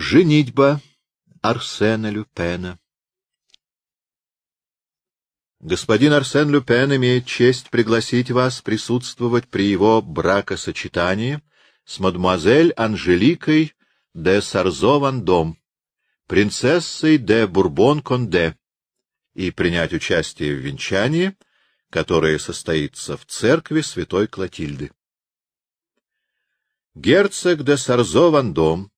Женитьба Арсена Люпена Господин Арсен Люпен имеет честь пригласить вас присутствовать при его бракосочетании с мадемуазель Анжеликой де Сарзо-Вандом, принцессой де Бурбон-Конде, и принять участие в венчании, которое состоится в церкви святой Клотильды. Герцог де Сарзо-Вандом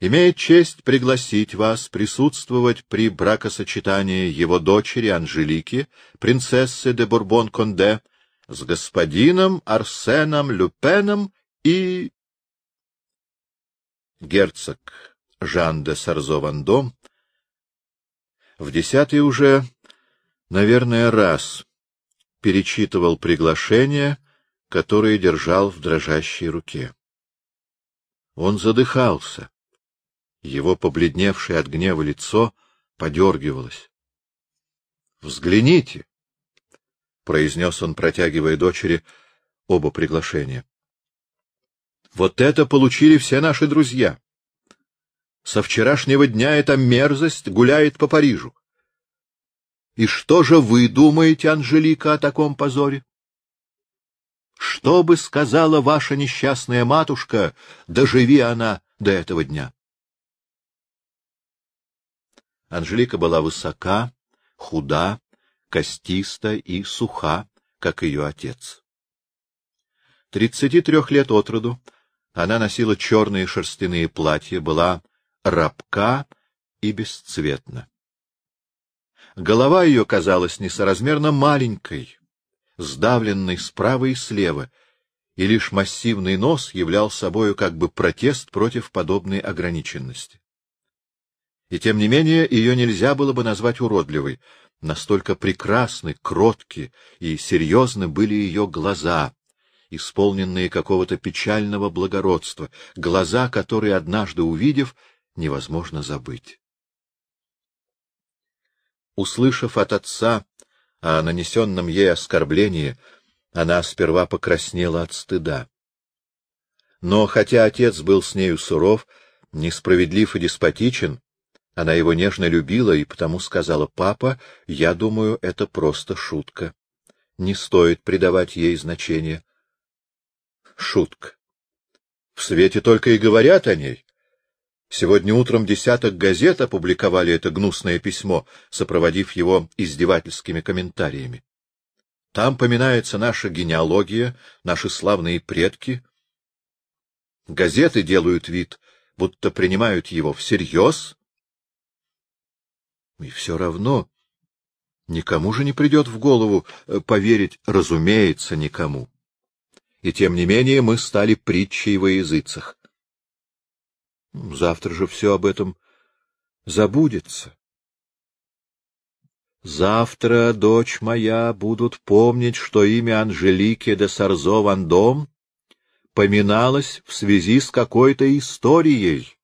имеет честь пригласить вас присутствовать при бракосочетании его дочери Анжелики, принцессы де Бурбон-Конде, с господином Арсеном Люпеном и... Герцог Жан де Сарзо-Вандом в десятый уже, наверное, раз перечитывал приглашение, которое держал в дрожащей руке. Он задыхался. Его побледневшее от гнева лицо подергивалось. — Взгляните! — произнес он, протягивая дочери оба приглашения. — Вот это получили все наши друзья. Со вчерашнего дня эта мерзость гуляет по Парижу. И что же вы думаете, Анжелика, о таком позоре? Что бы сказала ваша несчастная матушка, доживи она до этого дня? Анжелика была высока, худа, костиста и суха, как ее отец. Тридцати трех лет от роду она носила черные шерстяные платья, была рабка и бесцветна. Голова ее казалась несоразмерно маленькой, сдавленной справа и слева, и лишь массивный нос являл собою как бы протест против подобной ограниченности. И тем не менее ее нельзя было бы назвать уродливой, настолько прекрасны, кротки и серьезны были ее глаза, исполненные какого-то печального благородства, глаза, которые, однажды увидев, невозможно забыть. Услышав от отца о нанесенном ей оскорблении, она сперва покраснела от стыда. Но хотя отец был с нею суров, несправедлив и деспотичен, она его нежно любила и потому сказала, «Папа, я думаю, это просто шутка. Не стоит придавать ей значения». Шутка. В свете только и говорят о ней. Сегодня утром десяток газет опубликовали это гнусное письмо, сопроводив его издевательскими комментариями. Там поминается наша генеалогия, наши славные предки. Газеты делают вид, будто принимают его всерьез. И все равно никому же не придет в голову э, поверить, разумеется, никому. И тем не менее мы стали притчей во языцах. Завтра же все об этом забудется. Завтра, дочь моя, будут помнить, что имя Анжелики де Сарзо Вандом поминалось в связи с какой-то историей.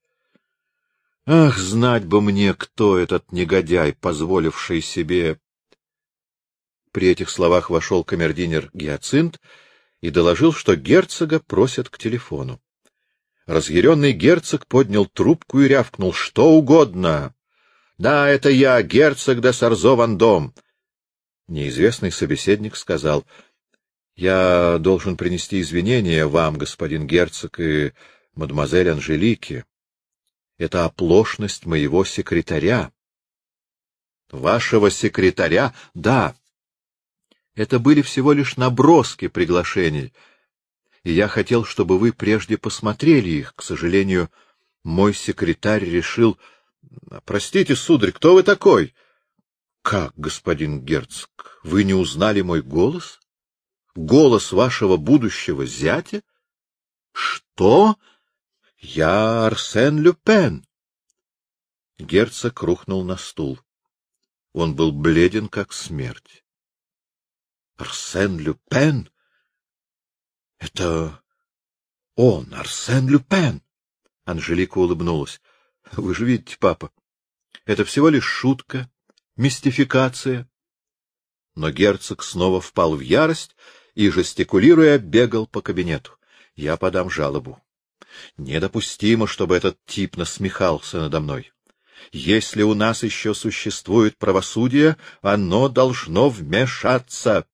Ах, знать бы мне, кто этот негодяй, позволивший себе... При этих словах вошел камердинер Гиацинт и доложил, что герцога просят к телефону. Разъяренный герцог поднял трубку и рявкнул. — Что угодно! — Да, это я, герцог де Сарзо-Вандом. Неизвестный собеседник сказал. — Я должен принести извинения вам, господин герцог, и мадемуазель Анжелике. Это оплошность моего секретаря. — Вашего секретаря? — Да. Это были всего лишь наброски приглашений — и я хотел, чтобы вы прежде посмотрели их. К сожалению, мой секретарь решил... — Простите, сударь, кто вы такой? — Как, господин герцог, вы не узнали мой голос? Голос вашего будущего зятя? — Что? Я Арсен Люпен. Герцог рухнул на стул. Он был бледен, как смерть. — Арсен Люпен? — Это он, Арсен Люпен! Анжелика улыбнулась. — Вы же видите, папа, это всего лишь шутка, мистификация. Но герцог снова впал в ярость и, жестикулируя, бегал по кабинету. Я подам жалобу. Недопустимо, чтобы этот тип насмехался надо мной. Если у нас еще существует правосудие, оно должно вмешаться.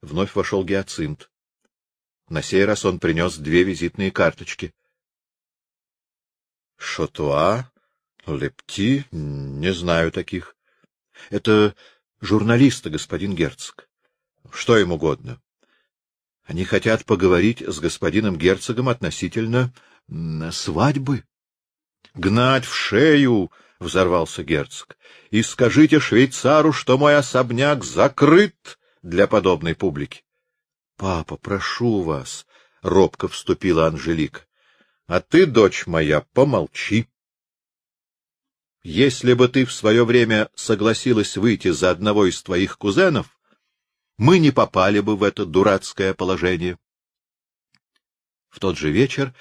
Вновь вошел Гиацинт. На сей раз он принес две визитные карточки. — Шотуа, Лепти, не знаю таких. — Это журналисты, господин герцог. Что им угодно. Они хотят поговорить с господином герцогом относительно свадьбы. — Гнать в шею! — взорвался герцог. — И скажите швейцару, что мой особняк закрыт для подобной публики. — Папа, прошу вас, — робко вступила Анжелика. — А ты, дочь моя, помолчи. Если бы ты в свое время согласилась выйти за одного из твоих кузенов, мы не попали бы в это дурацкое положение. В тот же вечер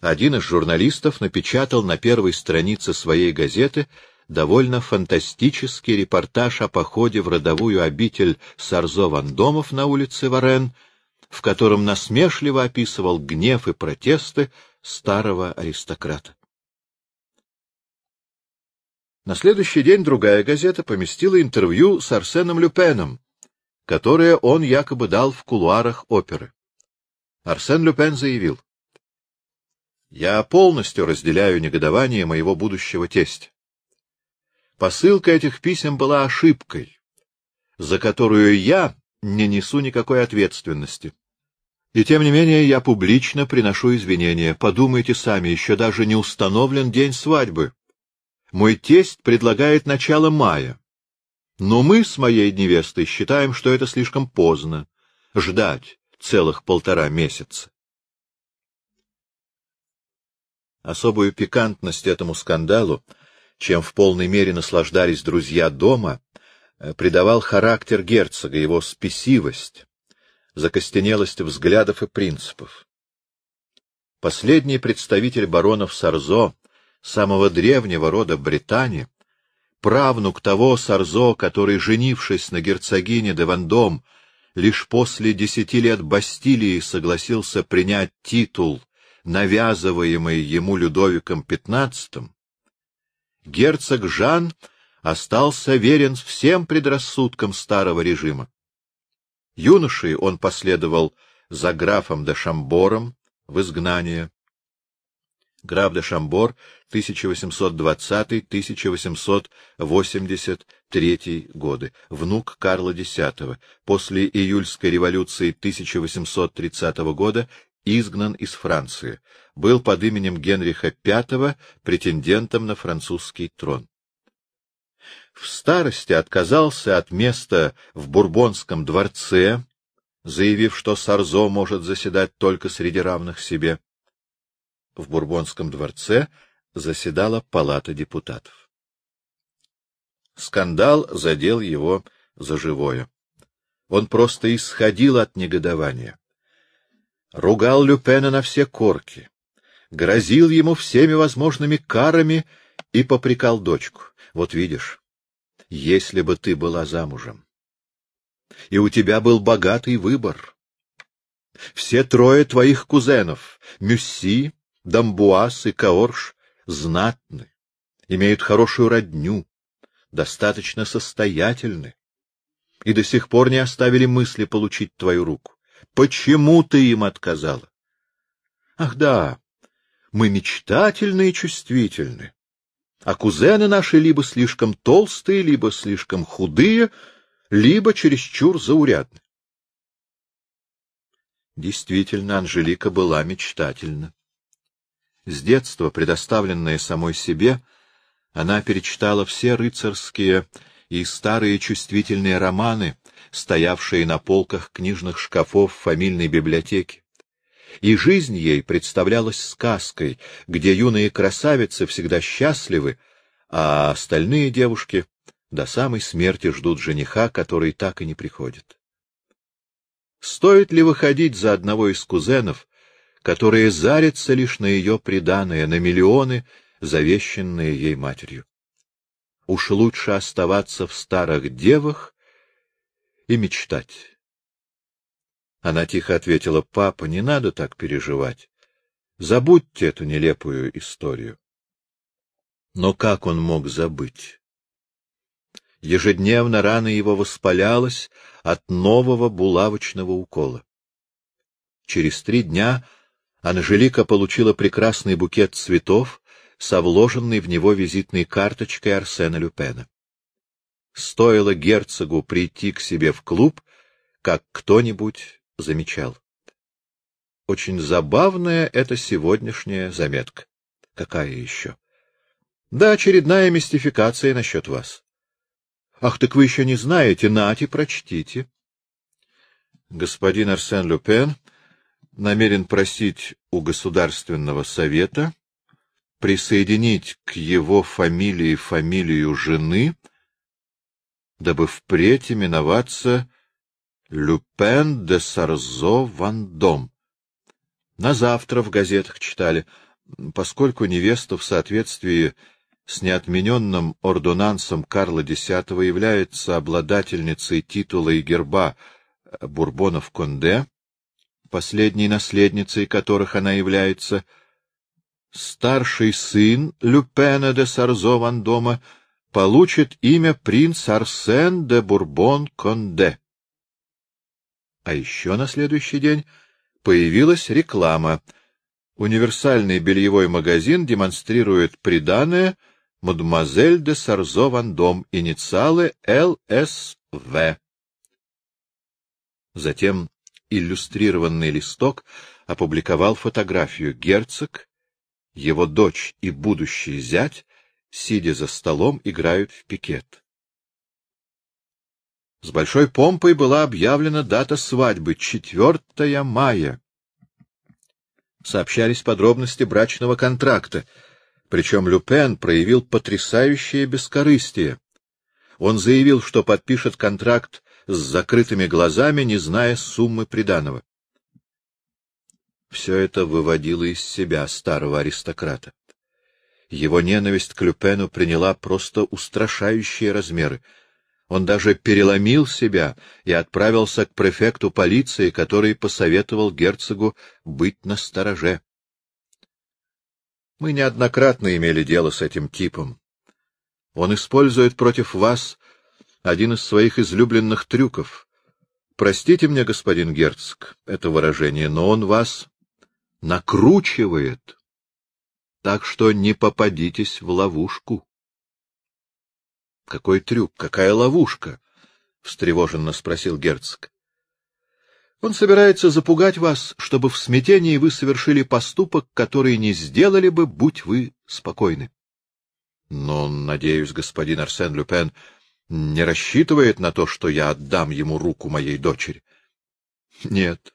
один из журналистов напечатал на первой странице своей газеты довольно фантастический репортаж о походе в родовую обитель Сарзо-Вандомов на улице Варен, в котором насмешливо описывал гнев и протесты старого аристократа. На следующий день другая газета поместила интервью с Арсеном Люпеном, которое он якобы дал в кулуарах оперы. Арсен Люпен заявил, «Я полностью разделяю негодование моего будущего тестя. Посылка этих писем была ошибкой, за которую я не несу никакой ответственности. И тем не менее я публично приношу извинения. Подумайте сами, еще даже не установлен день свадьбы. Мой тесть предлагает начало мая. Но мы с моей невестой считаем, что это слишком поздно — ждать целых полтора месяца. Особую пикантность этому скандалу, чем в полной мере наслаждались друзья дома, э, придавал характер герцога, его спесивость, закостенелость взглядов и принципов. Последний представитель баронов Сарзо, самого древнего рода Британии, правнук того Сарзо, который, женившись на герцогине де Вандом, лишь после десяти лет Бастилии согласился принять титул, навязываемый ему Людовиком XV, герцог Жан остался верен всем предрассудкам старого режима. Юношей он последовал за графом де Шамбором в изгнание, Граф де Шамбор, 1820-1883 годы, внук Карла X, после июльской революции 1830 года изгнан из Франции, был под именем Генриха V претендентом на французский трон. В старости отказался от места в Бурбонском дворце, заявив, что Сарзо может заседать только среди равных себе. В Бурбонском дворце заседала палата депутатов. Скандал задел его за живое. Он просто исходил от негодования. Ругал Люпена на все корки, грозил ему всеми возможными карами и попрекал дочку. Вот видишь, если бы ты была замужем, и у тебя был богатый выбор. Все трое твоих кузенов — Мюсси, Дамбуас и Каорш знатны, имеют хорошую родню, достаточно состоятельны и до сих пор не оставили мысли получить твою руку. Почему ты им отказала? Ах да, мы мечтательны и чувствительны, а кузены наши либо слишком толстые, либо слишком худые, либо чересчур заурядны. Действительно, Анжелика была мечтательна. С детства, предоставленная самой себе, она перечитала все рыцарские и старые чувствительные романы, стоявшие на полках книжных шкафов фамильной библиотеки. И жизнь ей представлялась сказкой, где юные красавицы всегда счастливы, а остальные девушки до самой смерти ждут жениха, который так и не приходит. Стоит ли выходить за одного из кузенов, которые зарятся лишь на ее приданое, на миллионы, завещанные ей матерью. Уж лучше оставаться в старых девах и мечтать. Она тихо ответила, — Папа, не надо так переживать. Забудьте эту нелепую историю. Но как он мог забыть? Ежедневно рана его воспалялась от нового булавочного укола. Через три дня Анжелика получила прекрасный букет цветов с вложенной в него визитной карточкой Арсена Люпена. Стоило герцогу прийти к себе в клуб, как кто-нибудь замечал. Очень забавная эта сегодняшняя заметка. Какая еще? Да, очередная мистификация насчет вас. Ах, так вы еще не знаете, нате, прочтите. Господин Арсен Люпен намерен просить у Государственного совета присоединить к его фамилии фамилию жены, дабы впредь именоваться Люпен де Сарзо Вандом. На завтра в газетах читали, поскольку невеста в соответствии с неотмененным ордонансом Карла X является обладательницей титула и герба Бурбонов-Конде, последней наследницей которых она является, старший сын Люпена де Сарзо Вандома получит имя принц Арсен де Бурбон-Конде. А еще на следующий день появилась реклама. Универсальный бельевой магазин демонстрирует приданое мадемуазель де Сарзо Вандом, инициалы ЛСВ. Затем иллюстрированный листок опубликовал фотографию герцог, его дочь и будущий зять, сидя за столом, играют в пикет. С большой помпой была объявлена дата свадьбы — 4 мая. Сообщались подробности брачного контракта, причем Люпен проявил потрясающее бескорыстие. Он заявил, что подпишет контракт с закрытыми глазами, не зная суммы приданого. Все это выводило из себя старого аристократа. Его ненависть к Люпену приняла просто устрашающие размеры. Он даже переломил себя и отправился к префекту полиции, который посоветовал герцогу быть настороже. Мы неоднократно имели дело с этим типом. Он использует против вас один из своих излюбленных трюков. Простите мне, господин герцог, это выражение, но он вас накручивает, так что не попадитесь в ловушку. — Какой трюк, какая ловушка? — встревоженно спросил герцог. — Он собирается запугать вас, чтобы в смятении вы совершили поступок, который не сделали бы, будь вы спокойны. — Но, надеюсь, господин Арсен Люпен не рассчитывает на то, что я отдам ему руку моей дочери. — Нет.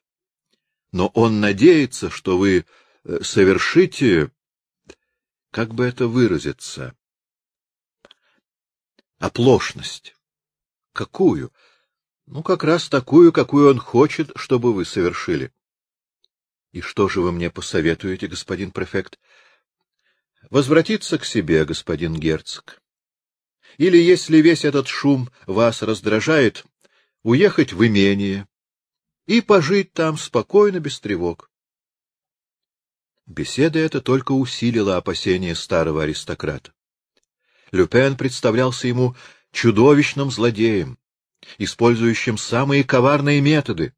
Но он надеется, что вы э, совершите... Как бы это выразиться? Оплошность. Какую? Ну, как раз такую, какую он хочет, чтобы вы совершили. И что же вы мне посоветуете, господин префект? Возвратиться к себе, господин герцог. Или, если весь этот шум вас раздражает, уехать в имение и пожить там спокойно, без тревог. Беседа эта только усилила опасения старого аристократа. Люпен представлялся ему чудовищным злодеем, использующим самые коварные методы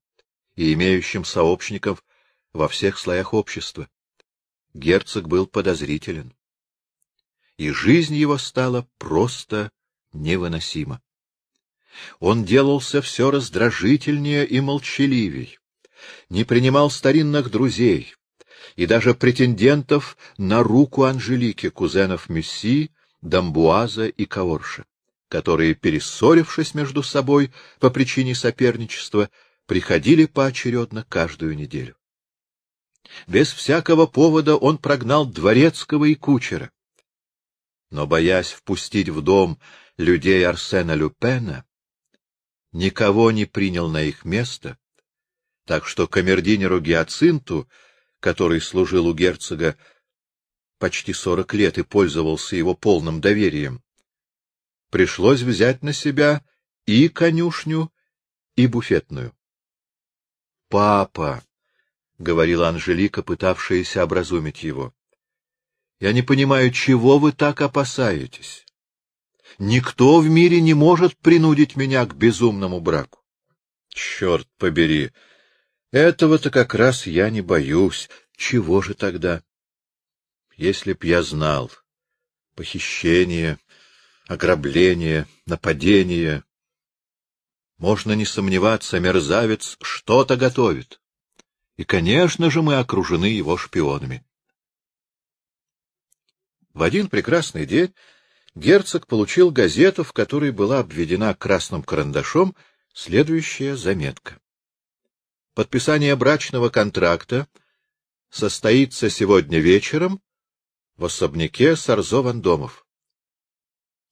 и имеющим сообщников во всех слоях общества. Герцог был подозрителен и жизнь его стала просто невыносима. Он делался все раздражительнее и молчаливей, не принимал старинных друзей и даже претендентов на руку Анжелики, кузенов Мюсси, Дамбуаза и Каорша, которые, перессорившись между собой по причине соперничества, приходили поочередно каждую неделю. Без всякого повода он прогнал дворецкого и кучера, но, боясь впустить в дом людей Арсена Люпена, никого не принял на их место, так что камердинеру Гиацинту, который служил у герцога почти сорок лет и пользовался его полным доверием, пришлось взять на себя и конюшню, и буфетную. — Папа! — говорила Анжелика, пытавшаяся образумить его. — Я не понимаю, чего вы так опасаетесь. Никто в мире не может принудить меня к безумному браку. Черт побери! Этого-то как раз я не боюсь. Чего же тогда? Если б я знал. Похищение, ограбление, нападение. Можно не сомневаться, мерзавец что-то готовит. И, конечно же, мы окружены его шпионами. В один прекрасный день герцог получил газету, в которой была обведена красным карандашом следующая заметка. Подписание брачного контракта состоится сегодня вечером в особняке Сарзо-Вандомов.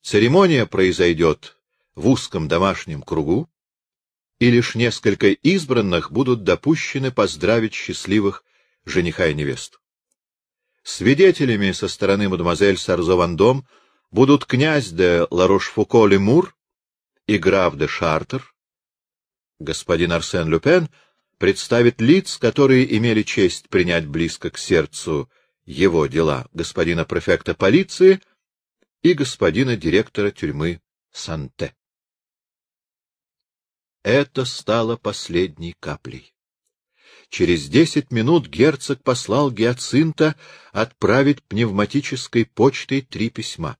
Церемония произойдет в узком домашнем кругу, и лишь несколько избранных будут допущены поздравить счастливых жениха и невесту. Свидетелями со стороны мадемуазель Сарзо-Вандом будут князь де Ларош-Фуко-Лемур и граф де Шартер. Господин Арсен Люпен представит лиц, которые имели честь принять близко к сердцу его дела, господина префекта полиции и господина директора тюрьмы Санте. Это стало последней каплей. Через десять минут герцог послал Гиацинта отправить пневматической почтой три письма.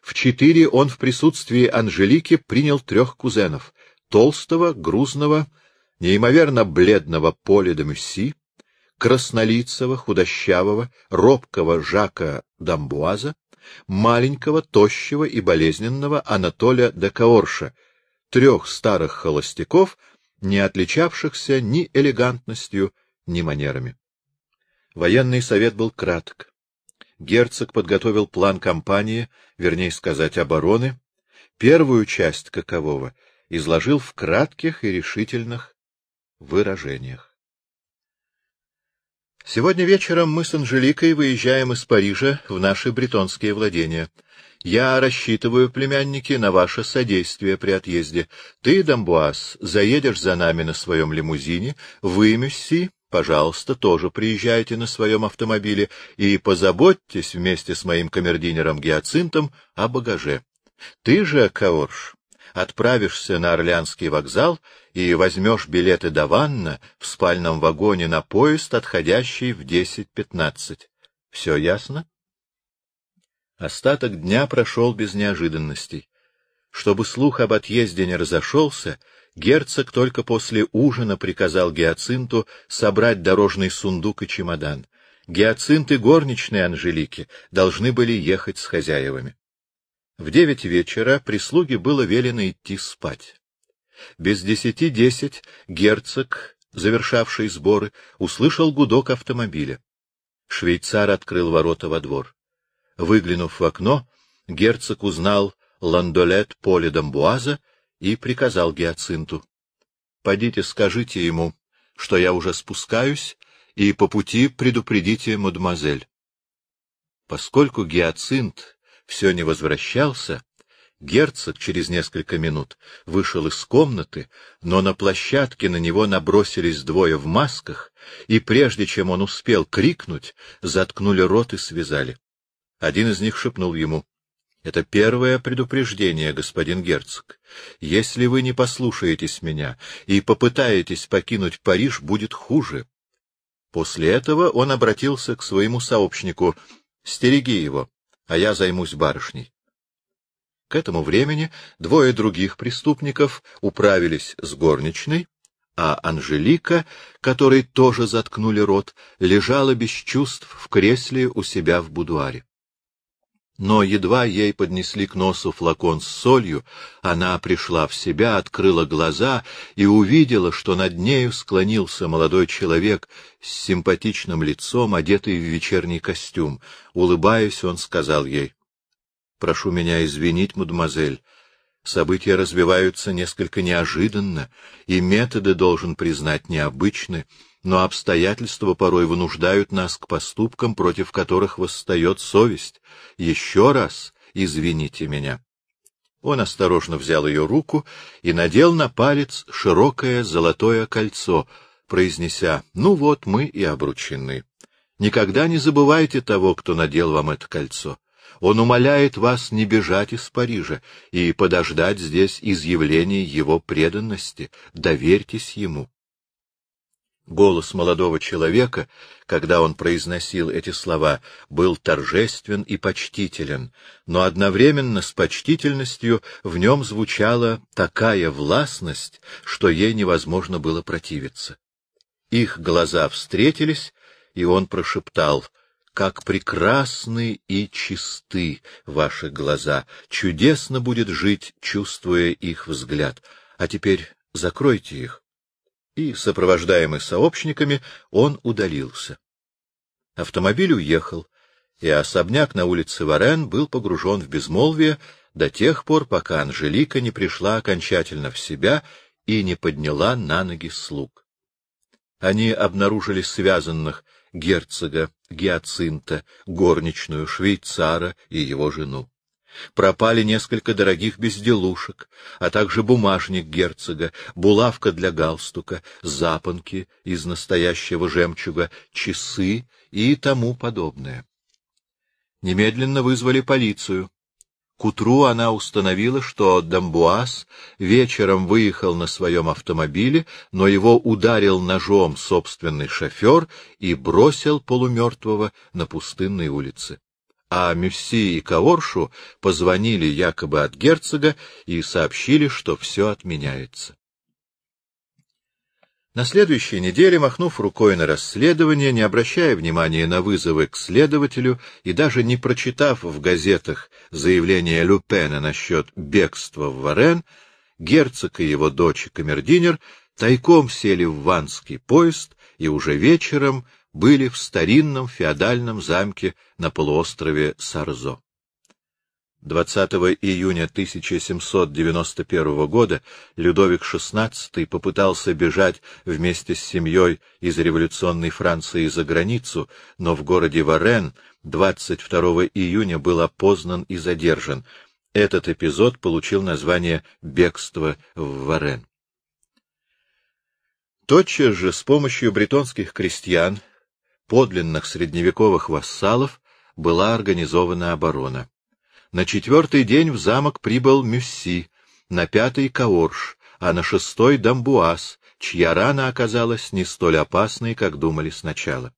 В четыре он в присутствии Анжелики принял трех кузенов — толстого, грузного, неимоверно бледного Поля де Мюсси, краснолицего, худощавого, робкого Жака Дамбуаза, маленького, тощего и болезненного Анатоля де Каорша — трех старых холостяков, не отличавшихся ни элегантностью, ни манерами. Военный совет был краток. Герцог подготовил план кампании, вернее сказать, обороны, первую часть какового изложил в кратких и решительных выражениях. Сегодня вечером мы с Анжеликой выезжаем из Парижа в наши бретонские владения — я рассчитываю, племянники, на ваше содействие при отъезде. Ты, Дамбуаз, заедешь за нами на своем лимузине, вы, Мюсси, пожалуйста, тоже приезжайте на своем автомобиле и позаботьтесь вместе с моим камердинером Гиацинтом о багаже. Ты же, Каорш, отправишься на Орлеанский вокзал и возьмешь билеты до Ванна в спальном вагоне на поезд, отходящий в десять пятнадцать. Все ясно? Остаток дня прошел без неожиданностей. Чтобы слух об отъезде не разошелся, герцог только после ужина приказал Гиацинту собрать дорожный сундук и чемодан. Гиацинт и горничные Анжелики должны были ехать с хозяевами. В девять вечера прислуге было велено идти спать. Без десяти десять герцог, завершавший сборы, услышал гудок автомобиля. Швейцар открыл ворота во двор. Выглянув в окно, герцог узнал ландолет Поля Дамбуаза и приказал Гиацинту. — Пойдите, скажите ему, что я уже спускаюсь, и по пути предупредите мадемуазель. Поскольку Гиацинт все не возвращался, герцог через несколько минут вышел из комнаты, но на площадке на него набросились двое в масках, и прежде чем он успел крикнуть, заткнули рот и связали. Один из них шепнул ему. — Это первое предупреждение, господин герцог. Если вы не послушаетесь меня и попытаетесь покинуть Париж, будет хуже. После этого он обратился к своему сообщнику. — Стереги его, а я займусь барышней. К этому времени двое других преступников управились с горничной, а Анжелика, которой тоже заткнули рот, лежала без чувств в кресле у себя в будуаре но едва ей поднесли к носу флакон с солью, она пришла в себя, открыла глаза и увидела, что над нею склонился молодой человек с симпатичным лицом, одетый в вечерний костюм. Улыбаясь, он сказал ей, — Прошу меня извинить, мадемуазель, события развиваются несколько неожиданно, и методы, должен признать, необычны, — но обстоятельства порой вынуждают нас к поступкам, против которых восстает совесть. Еще раз извините меня. Он осторожно взял ее руку и надел на палец широкое золотое кольцо, произнеся «Ну вот, мы и обручены». Никогда не забывайте того, кто надел вам это кольцо. Он умоляет вас не бежать из Парижа и подождать здесь изъявления его преданности. Доверьтесь ему. Голос молодого человека, когда он произносил эти слова, был торжествен и почтителен, но одновременно с почтительностью в нем звучала такая властность, что ей невозможно было противиться. Их глаза встретились, и он прошептал «Как прекрасны и чисты ваши глаза! Чудесно будет жить, чувствуя их взгляд. А теперь закройте их» и, сопровождаемый сообщниками, он удалился. Автомобиль уехал, и особняк на улице Варен был погружен в безмолвие до тех пор, пока Анжелика не пришла окончательно в себя и не подняла на ноги слуг. Они обнаружили связанных герцога, гиацинта, горничную, швейцара и его жену. Пропали несколько дорогих безделушек, а также бумажник герцога, булавка для галстука, запонки из настоящего жемчуга, часы и тому подобное. Немедленно вызвали полицию. К утру она установила, что Дамбуаз вечером выехал на своем автомобиле, но его ударил ножом собственный шофер и бросил полумертвого на пустынной улице а Мюсси и Каоршу позвонили якобы от герцога и сообщили, что все отменяется. На следующей неделе, махнув рукой на расследование, не обращая внимания на вызовы к следователю и даже не прочитав в газетах заявление Люпена насчет бегства в Варен, герцог и его дочь камердинер тайком сели в ванский поезд и уже вечером были в старинном феодальном замке на полуострове Сарзо. 20 июня 1791 года Людовик XVI попытался бежать вместе с семьей из революционной Франции за границу, но в городе Варен 22 июня был опознан и задержан. Этот эпизод получил название «Бегство в Варен». Тотчас же с помощью бретонских крестьян подлинных средневековых вассалов была организована оборона. На четвертый день в замок прибыл Мюсси, на пятый — Каорш, а на шестой — Дамбуаз, чья рана оказалась не столь опасной, как думали сначала.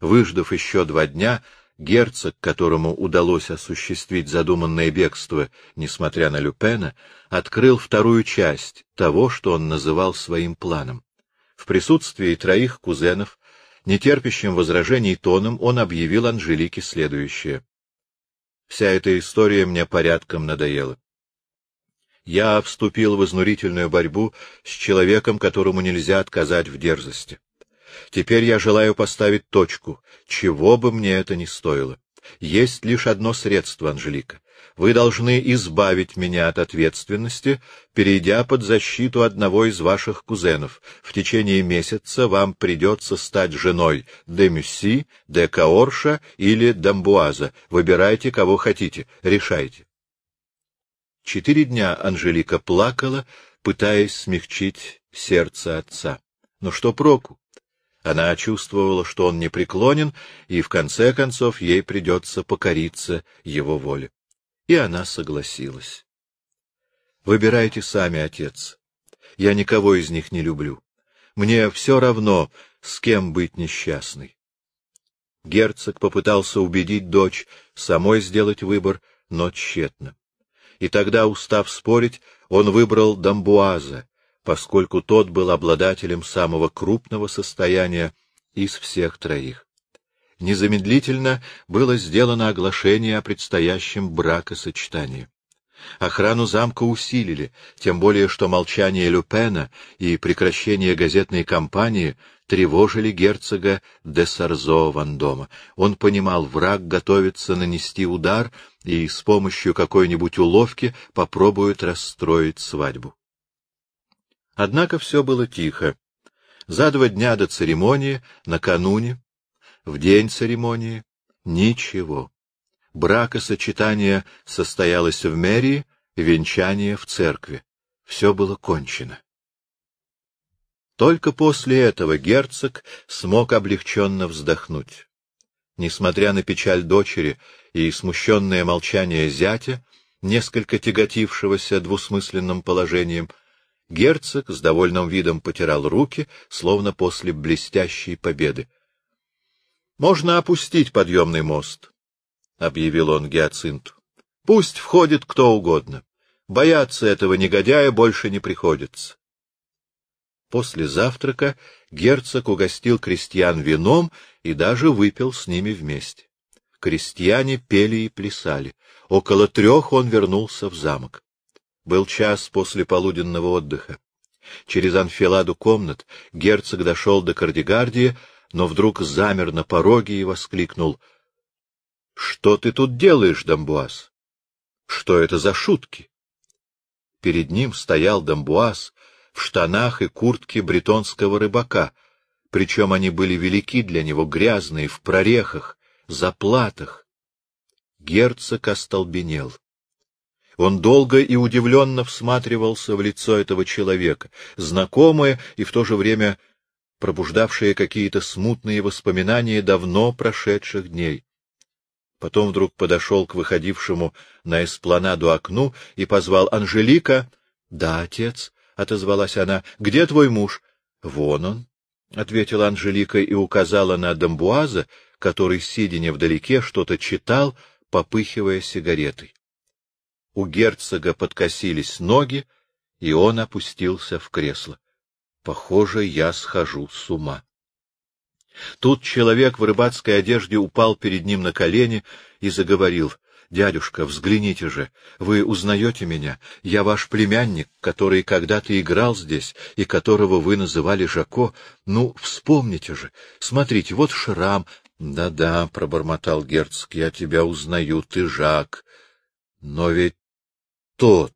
Выждав еще два дня, герцог, которому удалось осуществить задуманное бегство, несмотря на Люпена, открыл вторую часть того, что он называл своим планом. В присутствии троих кузенов нетерпящим возражений тоном он объявил Анжелике следующее. Вся эта история мне порядком надоела. Я вступил в изнурительную борьбу с человеком, которому нельзя отказать в дерзости. Теперь я желаю поставить точку, чего бы мне это ни стоило. Есть лишь одно средство, Анжелика. Вы должны избавить меня от ответственности, перейдя под защиту одного из ваших кузенов. В течение месяца вам придется стать женой де Мюсси, де Каорша или Дамбуаза. Выбирайте, кого хотите. Решайте. Четыре дня Анжелика плакала, пытаясь смягчить сердце отца. Но что проку? Она чувствовала, что он непреклонен, и в конце концов ей придется покориться его воле и она согласилась. — Выбирайте сами, отец. Я никого из них не люблю. Мне все равно, с кем быть несчастной. Герцог попытался убедить дочь самой сделать выбор, но тщетно. И тогда, устав спорить, он выбрал Дамбуаза, поскольку тот был обладателем самого крупного состояния из всех троих незамедлительно было сделано оглашение о предстоящем бракосочетании. Охрану замка усилили, тем более что молчание Люпена и прекращение газетной кампании тревожили герцога де Сарзо Вандома. Он понимал, враг готовится нанести удар и с помощью какой-нибудь уловки попробует расстроить свадьбу. Однако все было тихо. За два дня до церемонии, накануне, в день церемонии — ничего. Бракосочетание состоялось в мэрии, венчание в церкви. Все было кончено. Только после этого герцог смог облегченно вздохнуть. Несмотря на печаль дочери и смущенное молчание зятя, несколько тяготившегося двусмысленным положением, герцог с довольным видом потирал руки, словно после блестящей победы. — Можно опустить подъемный мост, — объявил он Гиацинту. — Пусть входит кто угодно. Бояться этого негодяя больше не приходится. После завтрака герцог угостил крестьян вином и даже выпил с ними вместе. Крестьяне пели и плясали. Около трех он вернулся в замок. Был час после полуденного отдыха. Через анфиладу комнат герцог дошел до Кардигардии, но вдруг замер на пороге и воскликнул. — Что ты тут делаешь, Дамбуаз? Что это за шутки? Перед ним стоял Дамбуаз в штанах и куртке бретонского рыбака, причем они были велики для него, грязные, в прорехах, заплатах. Герцог остолбенел. Он долго и удивленно всматривался в лицо этого человека, знакомое и в то же время пробуждавшее какие-то смутные воспоминания давно прошедших дней. Потом вдруг подошел к выходившему на эспланаду окну и позвал Анжелика. — Да, отец, — отозвалась она. — Где твой муж? — Вон он, — ответила Анжелика и указала на Дамбуаза, который, сидя невдалеке, что-то читал, попыхивая сигаретой. У герцога подкосились ноги, и он опустился в кресло. Похоже, я схожу с ума. Тут человек в рыбацкой одежде упал перед ним на колени и заговорил. Дядюшка, взгляните же, вы узнаете меня? Я ваш племянник, который когда-то играл здесь и которого вы называли Жако. Ну, вспомните же. Смотрите, вот шрам. Да-да, — пробормотал герцог, — я тебя узнаю, ты Жак. Но ведь тот...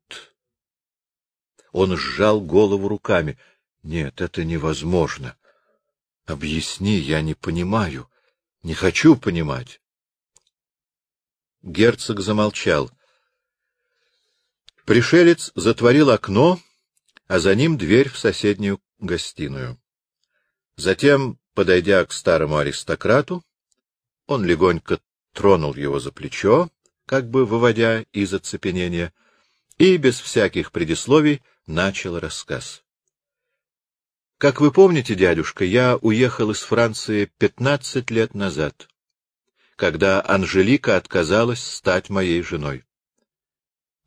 Он сжал голову руками. Нет, это невозможно. Объясни, я не понимаю. Не хочу понимать. Герцог замолчал. Пришелец затворил окно, а за ним дверь в соседнюю гостиную. Затем, подойдя к старому аристократу, он легонько тронул его за плечо, как бы выводя из оцепенения, и без всяких предисловий начал рассказ. Как вы помните, дядюшка, я уехал из Франции пятнадцать лет назад когда Анжелика отказалась стать моей женой.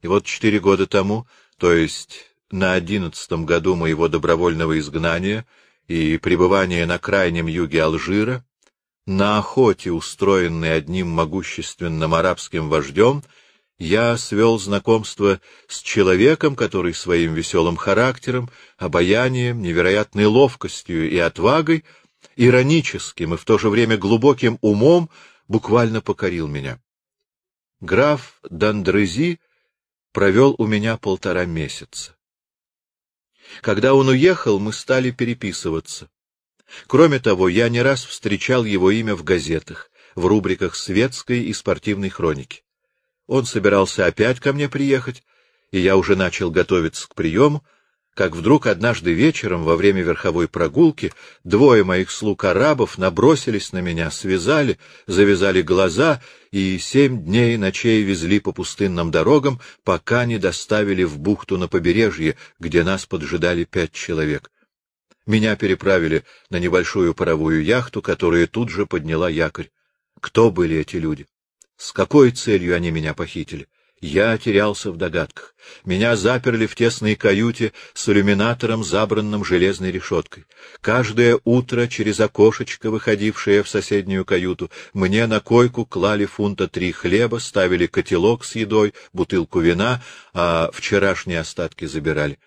И вот четыре года тому, то есть на одиннадцатом году моего добровольного изгнания и пребывания на крайнем юге Алжира, на охоте, устроенной одним могущественным арабским вождем, я свел знакомство с человеком, который своим веселым характером, обаянием, невероятной ловкостью и отвагой, ироническим и в то же время глубоким умом буквально покорил меня. Граф Дандрези провел у меня полтора месяца. Когда он уехал, мы стали переписываться. Кроме того, я не раз встречал его имя в газетах, в рубриках светской и спортивной хроники. Он собирался опять ко мне приехать, и я уже начал готовиться к приему, как вдруг однажды вечером во время верховой прогулки двое моих слуг арабов набросились на меня, связали, завязали глаза и семь дней и ночей везли по пустынным дорогам, пока не доставили в бухту на побережье, где нас поджидали пять человек. Меня переправили на небольшую паровую яхту, которая тут же подняла якорь. Кто были эти люди? С какой целью они меня похитили? Я терялся в догадках. Меня заперли в тесной каюте с иллюминатором, забранным железной решеткой. Каждое утро через окошечко, выходившее в соседнюю каюту, мне на койку клали фунта три хлеба, ставили котелок с едой, бутылку вина, а вчерашние остатки забирали.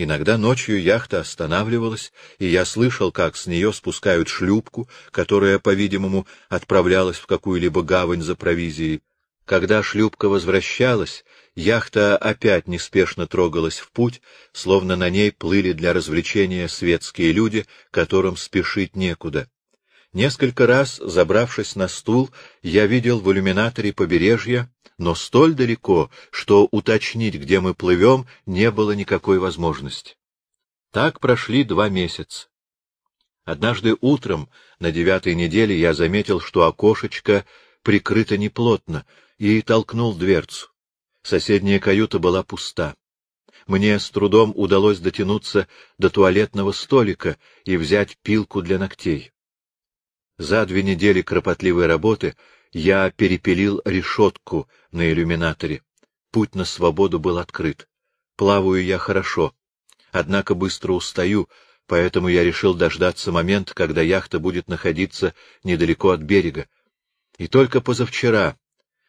Иногда ночью яхта останавливалась, и я слышал, как с нее спускают шлюпку, которая, по-видимому, отправлялась в какую-либо гавань за провизией. Когда шлюпка возвращалась, яхта опять неспешно трогалась в путь, словно на ней плыли для развлечения светские люди, которым спешить некуда. Несколько раз, забравшись на стул, я видел в иллюминаторе побережье, но столь далеко, что уточнить, где мы плывем, не было никакой возможности. Так прошли два месяца. Однажды утром на девятой неделе я заметил, что окошечко прикрыто неплотно, и толкнул дверцу. Соседняя каюта была пуста. Мне с трудом удалось дотянуться до туалетного столика и взять пилку для ногтей. За две недели кропотливой работы я перепилил решетку на иллюминаторе. Путь на свободу был открыт. Плаваю я хорошо, однако быстро устаю, поэтому я решил дождаться момента, когда яхта будет находиться недалеко от берега. И только позавчера,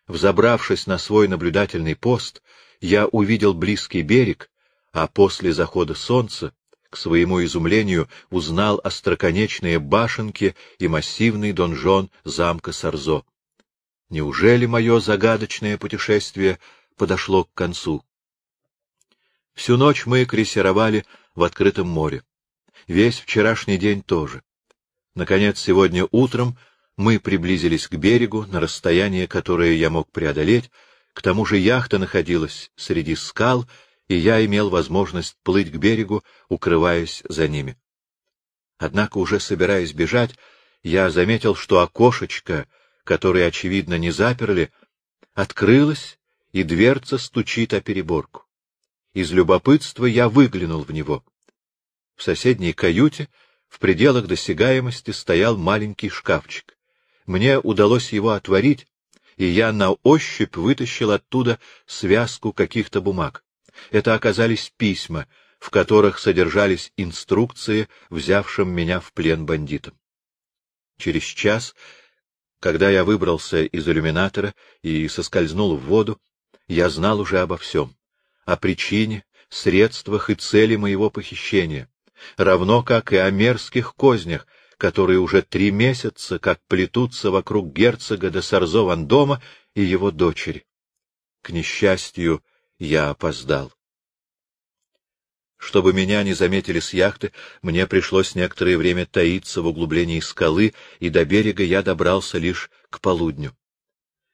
взобравшись на свой наблюдательный пост, я увидел близкий берег, а после захода солнца, к своему изумлению, узнал остроконечные башенки и массивный донжон замка Сарзо. Неужели мое загадочное путешествие подошло к концу? Всю ночь мы крейсеровали в открытом море. Весь вчерашний день тоже. Наконец, сегодня утром мы приблизились к берегу на расстояние, которое я мог преодолеть, к тому же яхта находилась среди скал, и я имел возможность плыть к берегу, укрываясь за ними. Однако, уже собираясь бежать, я заметил, что окошечко — которые, очевидно, не заперли, открылась, и дверца стучит о переборку. Из любопытства я выглянул в него. В соседней каюте, в пределах досягаемости, стоял маленький шкафчик. Мне удалось его отворить, и я на ощупь вытащил оттуда связку каких-то бумаг. Это оказались письма, в которых содержались инструкции, взявшим меня в плен бандитам. Через час когда я выбрался из иллюминатора и соскользнул в воду, я знал уже обо всем. О причине, средствах и цели моего похищения, равно как и о мерзких кознях, которые уже три месяца как плетутся вокруг герцога де Сарзо-Вандома и его дочери. К несчастью, я опоздал. Чтобы меня не заметили с яхты, мне пришлось некоторое время таиться в углублении скалы, и до берега я добрался лишь к полудню.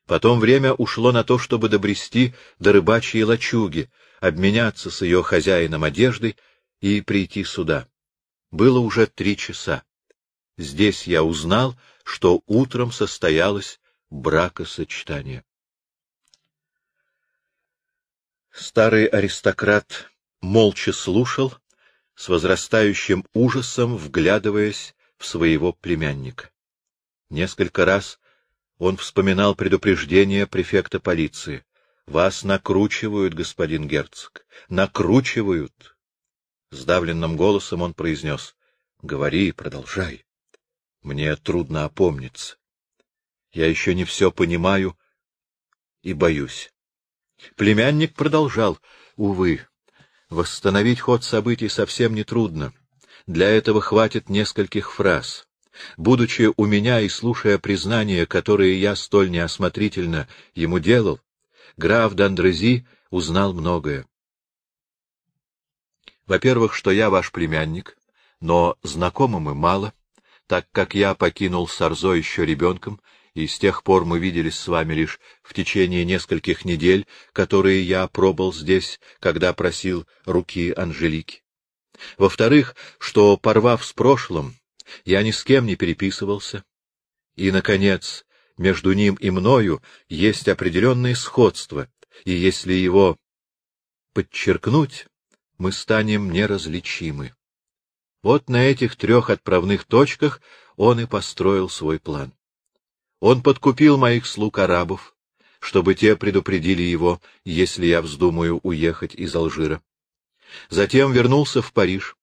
Потом время ушло на то, чтобы добрести до рыбачьей лачуги, обменяться с ее хозяином одеждой и прийти сюда. Было уже три часа. Здесь я узнал, что утром состоялось бракосочетание. Старый аристократ молча слушал, с возрастающим ужасом вглядываясь в своего племянника. Несколько раз он вспоминал предупреждение префекта полиции. «Вас накручивают, господин герцог, накручивают!» Сдавленным голосом он произнес. «Говори, продолжай. Мне трудно опомниться. Я еще не все понимаю и боюсь». Племянник продолжал. «Увы, Восстановить ход событий совсем нетрудно. Для этого хватит нескольких фраз. Будучи у меня и слушая признания, которые я столь неосмотрительно ему делал, граф Дандрези узнал многое. Во-первых, что я ваш племянник, но знакомы мы мало, так как я покинул Сарзо еще ребенком и с тех пор мы виделись с вами лишь в течение нескольких недель, которые я пробыл здесь, когда просил руки Анжелики. Во-вторых, что, порвав с прошлым, я ни с кем не переписывался. И, наконец, между ним и мною есть определенное сходство, и если его подчеркнуть, мы станем неразличимы. Вот на этих трех отправных точках он и построил свой план. Он подкупил моих слуг арабов, чтобы те предупредили его, если я вздумаю уехать из Алжира. Затем вернулся в Париж,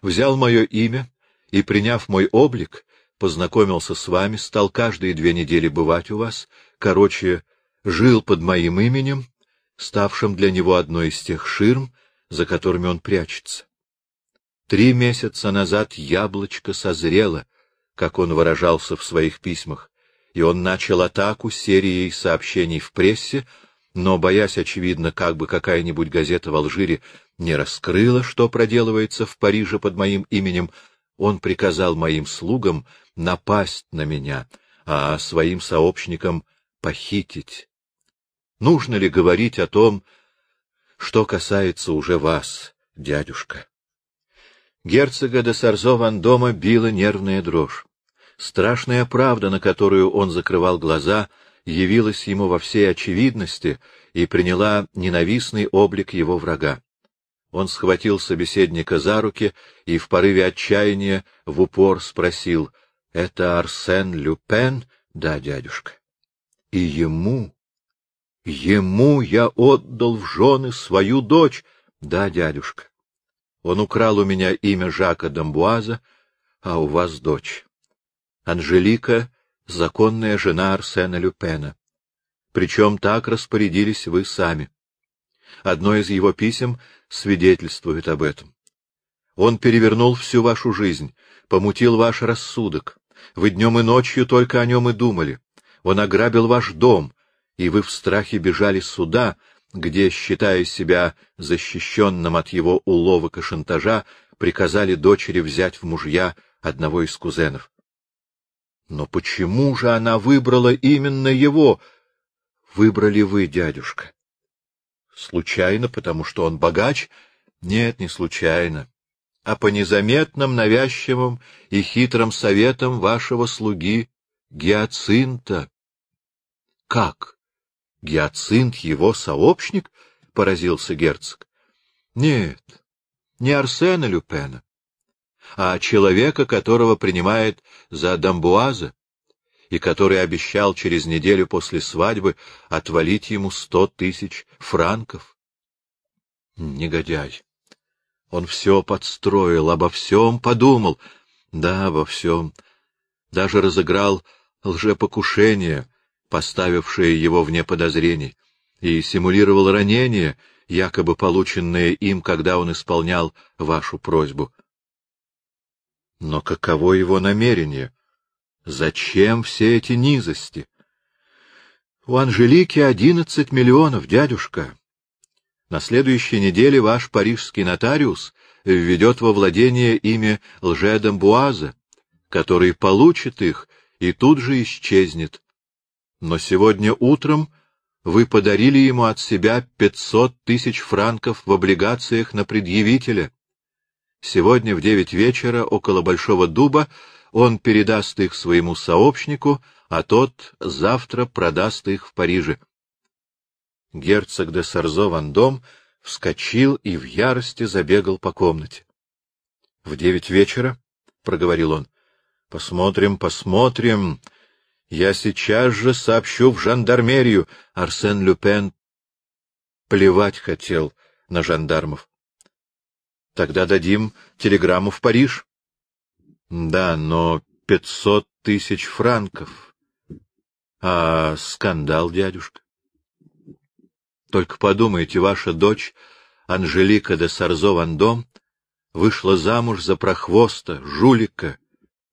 взял мое имя и, приняв мой облик, познакомился с вами, стал каждые две недели бывать у вас, короче, жил под моим именем, ставшим для него одной из тех ширм, за которыми он прячется. Три месяца назад яблочко созрело, как он выражался в своих письмах, и он начал атаку серией сообщений в прессе, но, боясь, очевидно, как бы какая-нибудь газета в Алжире не раскрыла, что проделывается в Париже под моим именем, он приказал моим слугам напасть на меня, а своим сообщникам похитить. Нужно ли говорить о том, что касается уже вас, дядюшка? Герцога де Сарзо Ван Дома била нервная дрожь. Страшная правда, на которую он закрывал глаза, явилась ему во всей очевидности и приняла ненавистный облик его врага. Он схватил собеседника за руки и в порыве отчаяния в упор спросил, — Это Арсен Люпен? — Да, дядюшка. — И ему, ему я отдал в жены свою дочь? — Да, дядюшка. Он украл у меня имя Жака Дамбуаза, а у вас дочь. Анжелика — законная жена Арсена Люпена. Причем так распорядились вы сами. Одно из его писем свидетельствует об этом. Он перевернул всю вашу жизнь, помутил ваш рассудок. Вы днем и ночью только о нем и думали. Он ограбил ваш дом, и вы в страхе бежали сюда, где, считая себя защищенным от его уловок и шантажа, приказали дочери взять в мужья одного из кузенов. Но почему же она выбрала именно его? Выбрали вы, дядюшка. Случайно, потому что он богач? Нет, не случайно, а по незаметным, навязчивым и хитрым советам вашего слуги Гиацинта. Как? Гиацинт его сообщник? — поразился герцог. — Нет, не Арсена Люпена, а человека, которого принимает за Дамбуаза и который обещал через неделю после свадьбы отвалить ему сто тысяч франков. Негодяй! Он все подстроил, обо всем подумал. Да, обо всем. Даже разыграл лжепокушение, поставившее его вне подозрений, и симулировал ранение, якобы полученное им, когда он исполнял вашу просьбу. Но каково его намерение? Зачем все эти низости? У Анжелики одиннадцать миллионов, дядюшка. На следующей неделе ваш парижский нотариус введет во владение ими лже-дамбуаза, который получит их и тут же исчезнет. Но сегодня утром вы подарили ему от себя пятьсот тысяч франков в облигациях на предъявителя. Сегодня в девять вечера около Большого дуба он передаст их своему сообщнику, а тот завтра продаст их в Париже. Герцог де Сарзо-Вандом вскочил и в ярости забегал по комнате. — В девять вечера? — проговорил он. — Посмотрим, посмотрим. Я сейчас же сообщу в жандармерию. Арсен Люпен плевать хотел на жандармов. — Тогда дадим телеграмму в Париж. Да, но пятьсот тысяч франков. А скандал, дядюшка? Только подумайте, ваша дочь, Анжелика де Сарзо-Вандом, вышла замуж за прохвоста, жулика.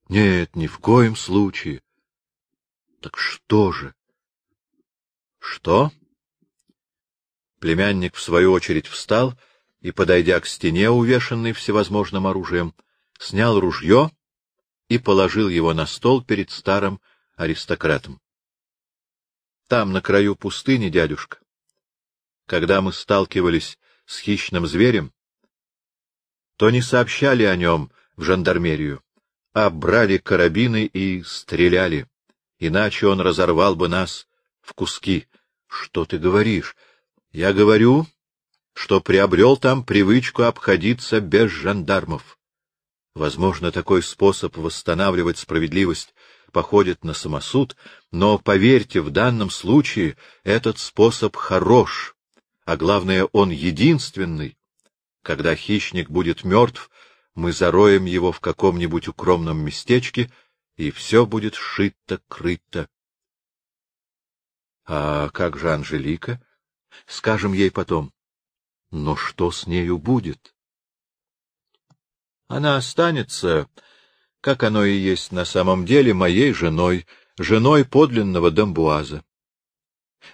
Нет, ни в коем случае. Так что же? Что? Племянник, в свою очередь, встал и, подойдя к стене, увешанной всевозможным оружием, снял ружье и положил его на стол перед старым аристократом. Там, на краю пустыни, дядюшка, когда мы сталкивались с хищным зверем, то не сообщали о нем в жандармерию, а брали карабины и стреляли, иначе он разорвал бы нас в куски. Что ты говоришь? Я говорю, что приобрел там привычку обходиться без жандармов. Возможно, такой способ восстанавливать справедливость походит на самосуд, но, поверьте, в данном случае этот способ хорош, а главное, он единственный. Когда хищник будет мертв, мы зароем его в каком-нибудь укромном местечке, и все будет шито-крыто. А как же Анжелика? Скажем ей потом. Но что с нею будет? Она останется, как оно и есть на самом деле, моей женой, женой подлинного Дамбуаза.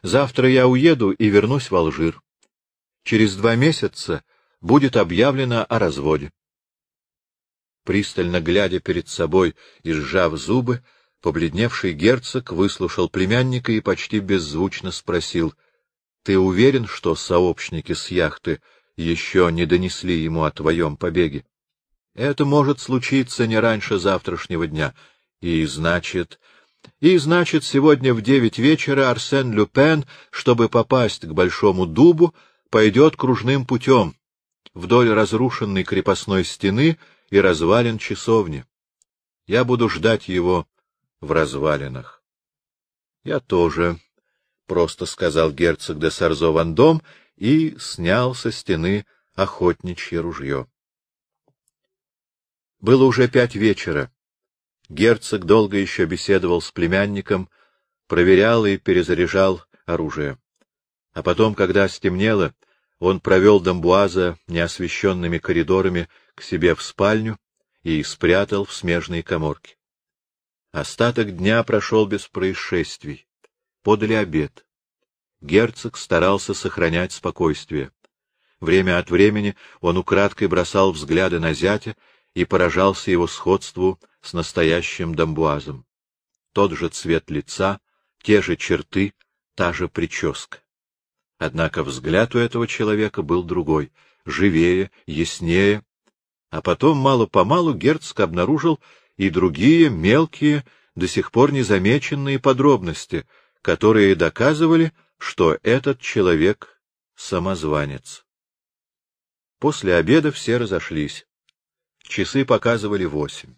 Завтра я уеду и вернусь в Алжир. Через два месяца будет объявлено о разводе. Пристально глядя перед собой и сжав зубы, побледневший герцог выслушал племянника и почти беззвучно спросил, — Ты уверен, что сообщники с яхты еще не донесли ему о твоем побеге? Это может случиться не раньше завтрашнего дня. И значит... И значит, сегодня в девять вечера Арсен Люпен, чтобы попасть к Большому Дубу, пойдет кружным путем вдоль разрушенной крепостной стены и развалин часовни. Я буду ждать его в развалинах. — Я тоже, — просто сказал герцог де Сарзо-Вандом и снял со стены охотничье ружье. Было уже пять вечера. Герцог долго еще беседовал с племянником, проверял и перезаряжал оружие. А потом, когда стемнело, он провел Дамбуаза неосвещенными коридорами к себе в спальню и спрятал в смежной коморке. Остаток дня прошел без происшествий. Подали обед. Герцог старался сохранять спокойствие. Время от времени он украдкой бросал взгляды на зятя и поражался его сходству с настоящим Дамбуазом. Тот же цвет лица, те же черты, та же прическа. Однако взгляд у этого человека был другой, живее, яснее. А потом мало-помалу герцог обнаружил и другие мелкие, до сих пор незамеченные подробности, которые доказывали, что этот человек — самозванец. После обеда все разошлись. Часы показывали восемь.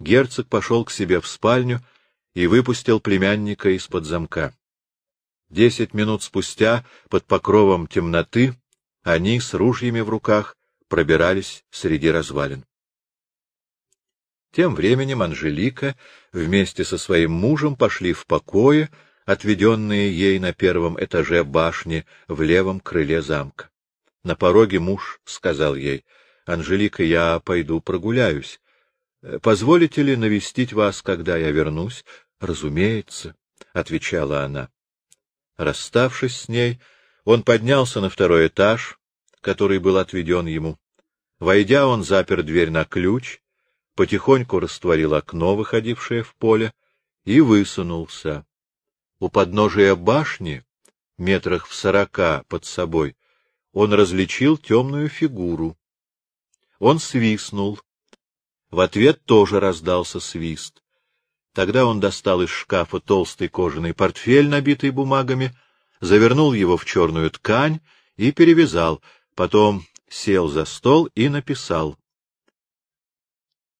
Герцог пошел к себе в спальню и выпустил племянника из-под замка. Десять минут спустя, под покровом темноты, они с ружьями в руках пробирались среди развалин. Тем временем Анжелика вместе со своим мужем пошли в покое, отведенные ей на первом этаже башни в левом крыле замка. На пороге муж сказал ей, — Анжелика, я пойду прогуляюсь. Позволите ли навестить вас, когда я вернусь? — Разумеется, — отвечала она. Расставшись с ней, он поднялся на второй этаж, который был отведен ему. Войдя, он запер дверь на ключ, потихоньку растворил окно, выходившее в поле, и высунулся. У подножия башни, метрах в сорока под собой, он различил темную фигуру. Он свистнул. В ответ тоже раздался свист. Тогда он достал из шкафа толстый кожаный портфель, набитый бумагами, завернул его в черную ткань и перевязал, потом сел за стол и написал. —